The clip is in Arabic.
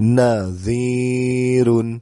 نذير